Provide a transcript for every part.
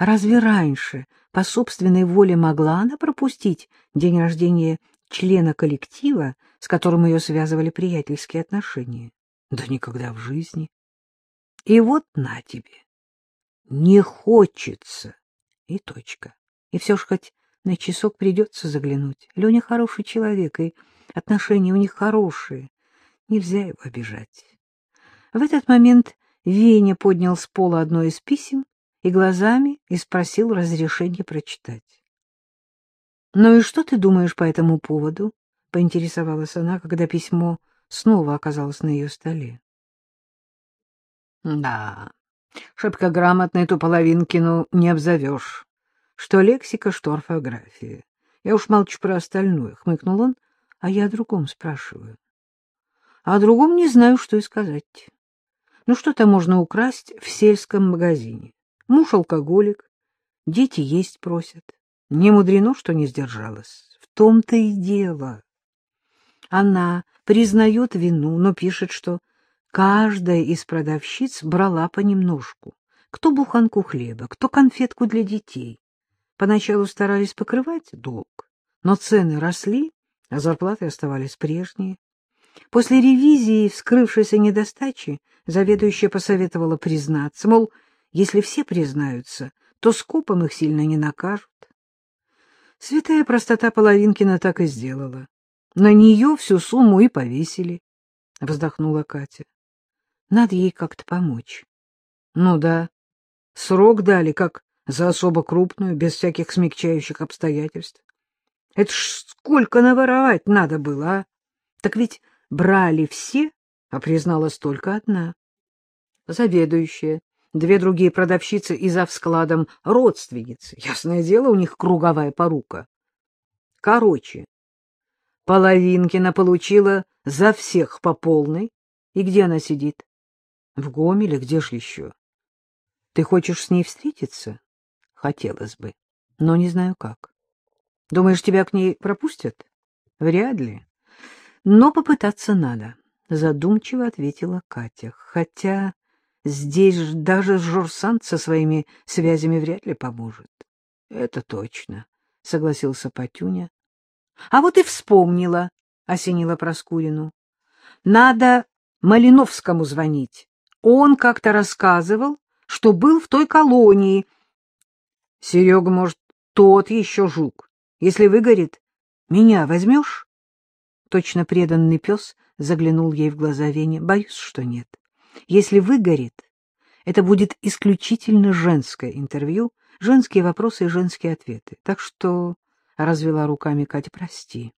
Разве раньше по собственной воле могла она пропустить день рождения члена коллектива, с которым ее связывали приятельские отношения? Да никогда в жизни. И вот на тебе. Не хочется. И точка. И все ж хоть на часок придется заглянуть. Леня хороший человек, и отношения у них хорошие. Нельзя его обижать. В этот момент Веня поднял с пола одно из писем и глазами и спросил разрешения прочитать. — Ну и что ты думаешь по этому поводу? — поинтересовалась она, когда письмо снова оказалось на ее столе. — Да, шибко грамотно эту половинкину не обзовешь. Что лексика, что орфография. Я уж молчу про остальное, — хмыкнул он, а я о другом спрашиваю. А о другом не знаю, что и сказать. Ну что-то можно украсть в сельском магазине. Муж алкоголик, дети есть просят. Не мудрено, что не сдержалась. В том-то и дело. Она признает вину, но пишет, что каждая из продавщиц брала понемножку. Кто буханку хлеба, кто конфетку для детей. Поначалу старались покрывать долг, но цены росли, а зарплаты оставались прежние. После ревизии вскрывшейся недостачи заведующая посоветовала признаться, мол, если все признаются, то скопом их сильно не накажут. Святая простота Половинкина так и сделала. На нее всю сумму и повесили, — вздохнула Катя. Надо ей как-то помочь. Ну да, срок дали, как за особо крупную, без всяких смягчающих обстоятельств. Это ж сколько наворовать надо было, а? Так ведь брали все, а призналась только одна. Заведующая две другие продавщицы и за складом родственницы. Ясное дело, у них круговая порука. Короче, Половинкина получила за всех по полной. И где она сидит? В Гомеле, где ж еще? Ты хочешь с ней встретиться? Хотелось бы, но не знаю как. Думаешь, тебя к ней пропустят? Вряд ли. Но попытаться надо, задумчиво ответила Катя. Хотя Здесь ж даже Жорсант со своими связями вряд ли поможет. — Это точно, — согласился Патюня. — А вот и вспомнила, — осенила Проскурину. — Надо Малиновскому звонить. Он как-то рассказывал, что был в той колонии. Серега, может, тот еще жук. Если выгорит, меня возьмешь? Точно преданный пес заглянул ей в глаза Вене. Боюсь, что нет. Если выгорит, это будет исключительно женское интервью, женские вопросы и женские ответы. Так что, — развела руками Катя, — прости.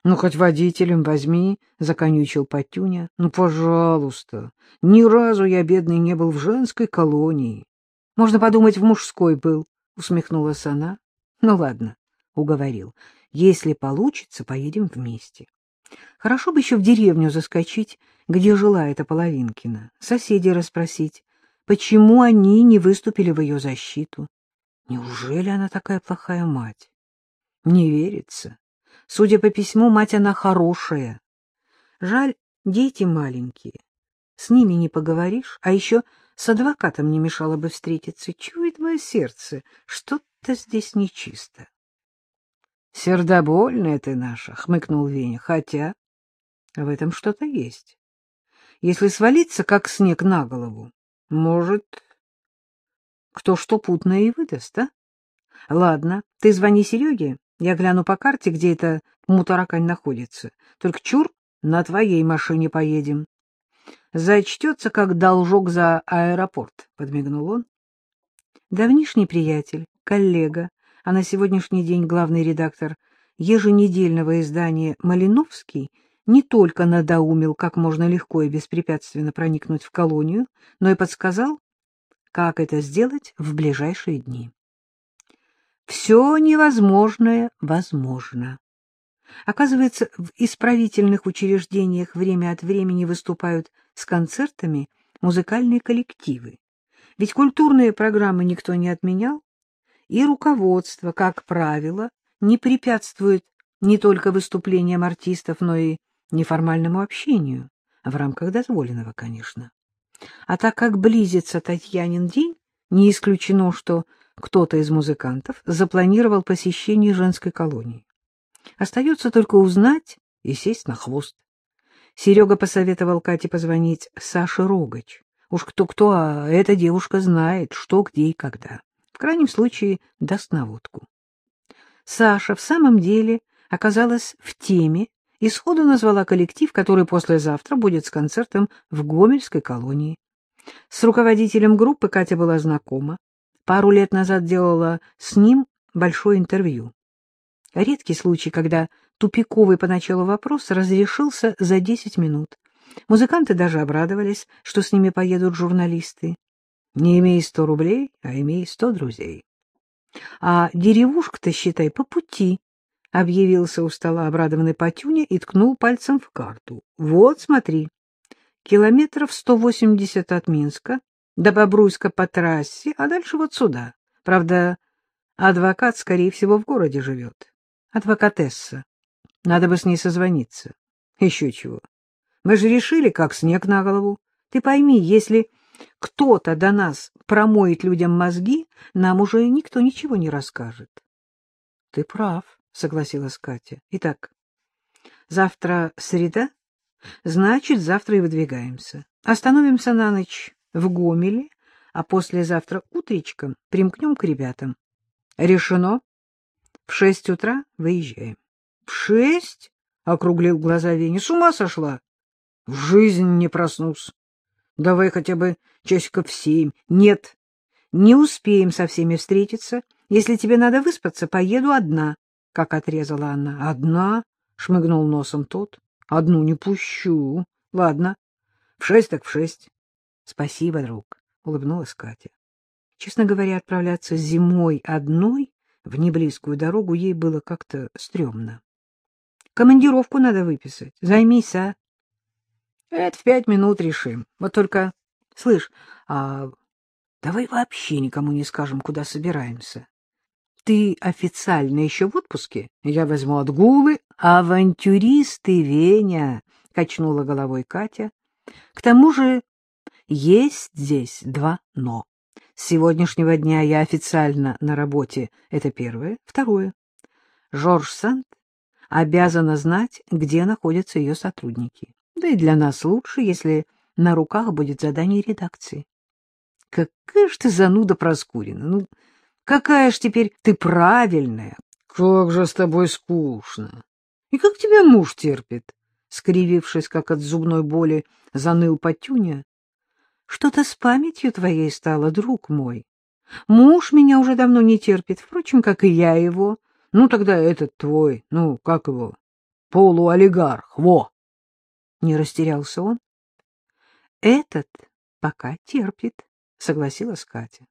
— Ну, хоть водителем возьми, — законючил Патюня. — Ну, пожалуйста. Ни разу я, бедный, не был в женской колонии. — Можно подумать, в мужской был, — усмехнулась она. — Ну, ладно, — уговорил. — Если получится, поедем вместе. Хорошо бы еще в деревню заскочить, где жила эта Половинкина, соседей расспросить, почему они не выступили в ее защиту. Неужели она такая плохая мать? Не верится. Судя по письму, мать она хорошая. Жаль, дети маленькие. С ними не поговоришь, а еще с адвокатом не мешало бы встретиться. Чует мое сердце, что-то здесь нечисто. — Сердобольная ты наша, — хмыкнул Веня, — хотя в этом что-то есть. Если свалиться, как снег на голову, может, кто что путное и выдаст, а? Ладно, ты звони Сереге, я гляну по карте, где эта мутаракань находится. Только чур, на твоей машине поедем. Зачтется, как должок за аэропорт, — подмигнул он. Давнишний приятель, коллега, а на сегодняшний день главный редактор еженедельного издания «Малиновский» не только надоумил, как можно легко и беспрепятственно проникнуть в колонию, но и подсказал, как это сделать в ближайшие дни. Все невозможное возможно. Оказывается, в исправительных учреждениях время от времени выступают с концертами музыкальные коллективы. Ведь культурные программы никто не отменял, и руководство, как правило, не препятствует не только выступлениям артистов, но и неформальному общению, в рамках дозволенного, конечно. А так как близится Татьянин день, не исключено, что кто-то из музыкантов запланировал посещение женской колонии. Остается только узнать и сесть на хвост. Серега посоветовал Кате позвонить Саше Рогач. Уж кто-кто, а эта девушка знает, что, где и когда. В крайнем случае, даст наводку. Саша в самом деле оказалась в теме и сходу назвала коллектив, который послезавтра будет с концертом в Гомельской колонии. С руководителем группы Катя была знакома. Пару лет назад делала с ним большое интервью. Редкий случай, когда тупиковый поначалу вопрос разрешился за 10 минут. Музыканты даже обрадовались, что с ними поедут журналисты. Не имей сто рублей, а имей сто друзей. А деревушка-то, считай, по пути, — объявился у стола обрадованный Патюня и ткнул пальцем в карту. — Вот, смотри, километров сто восемьдесят от Минска до Бобруйска по трассе, а дальше вот сюда. Правда, адвокат, скорее всего, в городе живет. Адвокатесса. Надо бы с ней созвониться. Еще чего. Мы же решили, как снег на голову. Ты пойми, если кто-то до нас промоет людям мозги, нам уже никто ничего не расскажет. — Ты прав, — согласилась Катя. — Итак, завтра среда, значит, завтра и выдвигаемся. Остановимся на ночь в Гомеле, а послезавтра утречком примкнем к ребятам. Решено? В шесть утра выезжаем. — В шесть? — округлил глаза Веня. — С ума сошла? — В жизнь не проснусь. Давай хотя бы часиков в семь. Нет, не успеем со всеми встретиться. Если тебе надо выспаться, поеду одна, — как отрезала она. — Одна? — шмыгнул носом тот. — Одну не пущу. Ладно, в шесть так в шесть. — Спасибо, друг, — улыбнулась Катя. Честно говоря, отправляться зимой одной в неблизкую дорогу ей было как-то стрёмно. — Командировку надо выписать. Займись, а? — Это в пять минут решим. Вот только, слышь, а давай вообще никому не скажем, куда собираемся. Ты официально еще в отпуске? Я возьму отгулы. Авантюристы, Веня, — качнула головой Катя. К тому же есть здесь два «но». С сегодняшнего дня я официально на работе. Это первое. Второе. Жорж Санд обязана знать, где находятся ее сотрудники. Да и для нас лучше, если на руках будет задание редакции. Какая ж ты зануда Проскурина! Ну, какая ж теперь ты правильная! Как же с тобой скучно! И как тебя муж терпит? Скривившись, как от зубной боли, заныл Патюня. Что-то с памятью твоей стало, друг мой. Муж меня уже давно не терпит, впрочем, как и я его. Ну, тогда этот твой, ну, как его, полуолигарх, во! Не растерялся он. Этот пока терпит, согласилась Катя.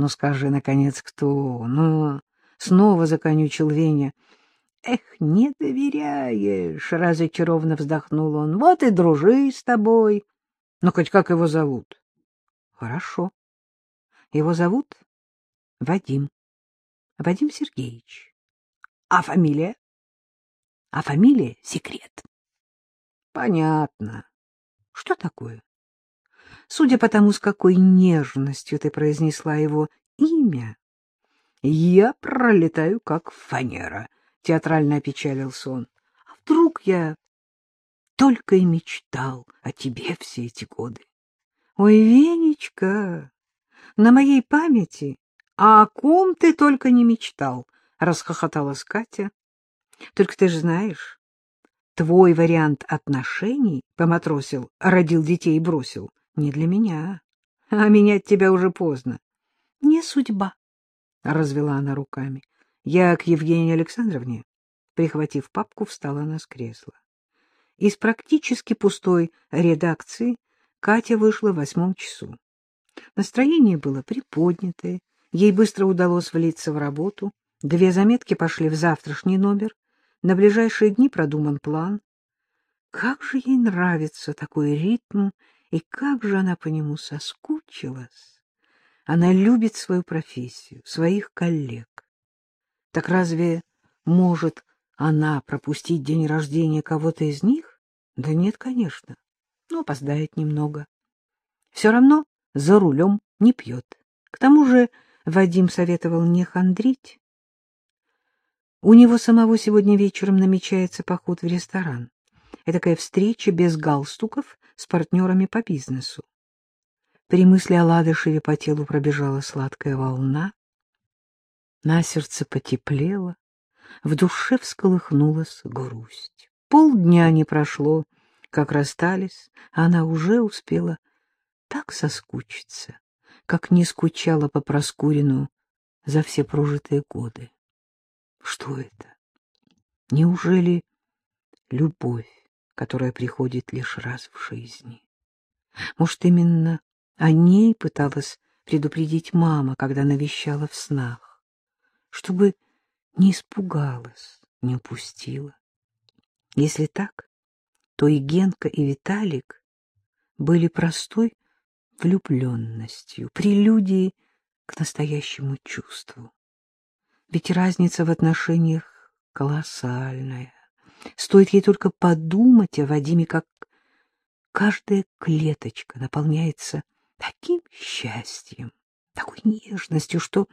Ну, скажи, наконец, кто? Ну, снова законючил Веня. Эх, не доверяешь, разочарованно вздохнул он. Вот и дружи с тобой. Ну, хоть как его зовут? Хорошо. Его зовут Вадим. Вадим Сергеевич. А фамилия? А фамилия — секрет. Понятно. Что такое? Судя по тому, с какой нежностью ты произнесла его имя, я пролетаю как фанера, — театрально опечалился он. А вдруг я только и мечтал о тебе все эти годы? Ой, Венечка, на моей памяти, а о ком ты только не мечтал, — расхохоталась Катя. Только ты же знаешь, Твой вариант отношений, — поматросил, родил детей и бросил, — не для меня. А менять тебя уже поздно. Не судьба, — развела она руками. Я к Евгении Александровне, прихватив папку, встала на с кресла. Из практически пустой редакции Катя вышла в восьмом часу. Настроение было приподнятое, ей быстро удалось влиться в работу. Две заметки пошли в завтрашний номер, на ближайшие дни продуман план. Как же ей нравится такой ритм, и как же она по нему соскучилась. Она любит свою профессию, своих коллег. Так разве может она пропустить день рождения кого-то из них? Да нет, конечно, но опоздает немного. Все равно за рулем не пьет. К тому же Вадим советовал не хандрить. У него самого сегодня вечером намечается поход в ресторан. Этакая встреча без галстуков с партнерами по бизнесу. При мысли о Ладышеве по телу пробежала сладкая волна. На сердце потеплело, в душе всколыхнулась грусть. Полдня не прошло, как расстались, а она уже успела так соскучиться, как не скучала по Проскурину за все прожитые годы. Что это? Неужели любовь, которая приходит лишь раз в жизни? Может, именно о ней пыталась предупредить мама, когда навещала в снах, чтобы не испугалась, не упустила. Если так, то и Генка, и Виталик были простой влюбленностью, прелюдией к настоящему чувству. Ведь разница в отношениях колоссальная. Стоит ей только подумать о Вадиме, как каждая клеточка наполняется таким счастьем, такой нежностью, что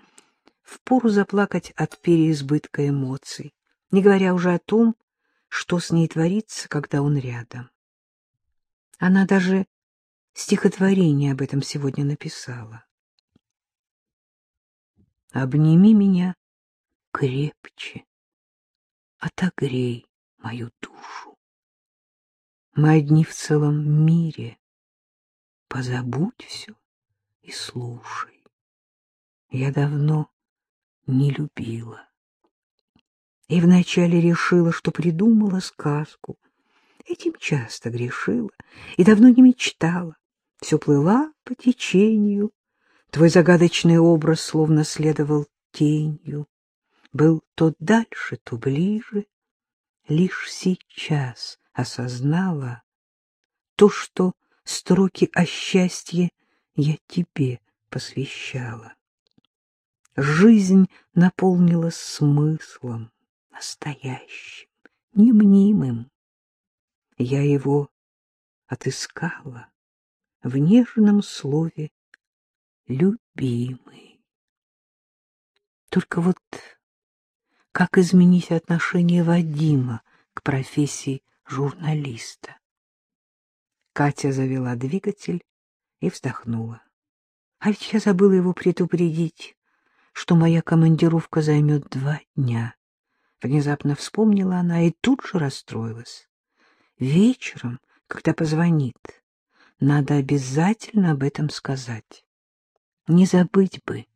впору заплакать от переизбытка эмоций, не говоря уже о том, что с ней творится, когда он рядом. Она даже стихотворение об этом сегодня написала. «Обними меня крепче, отогрей мою душу. Мы одни в целом мире, позабудь все и слушай. Я давно не любила. И вначале решила, что придумала сказку. Этим часто грешила и давно не мечтала. Все плыла по течению. Твой загадочный образ словно следовал тенью. Был то дальше, то ближе. Лишь сейчас осознала то, что строки о счастье я тебе посвящала. Жизнь наполнилась смыслом настоящим, немнимым. Я его отыскала в нежном слове «любимый». Только вот как изменить отношение Вадима к профессии журналиста? Катя завела двигатель и вздохнула. А ведь я забыла его предупредить, что моя командировка займет два дня. Внезапно вспомнила она и тут же расстроилась. Вечером, когда позвонит, надо обязательно об этом сказать. Не забыть бы.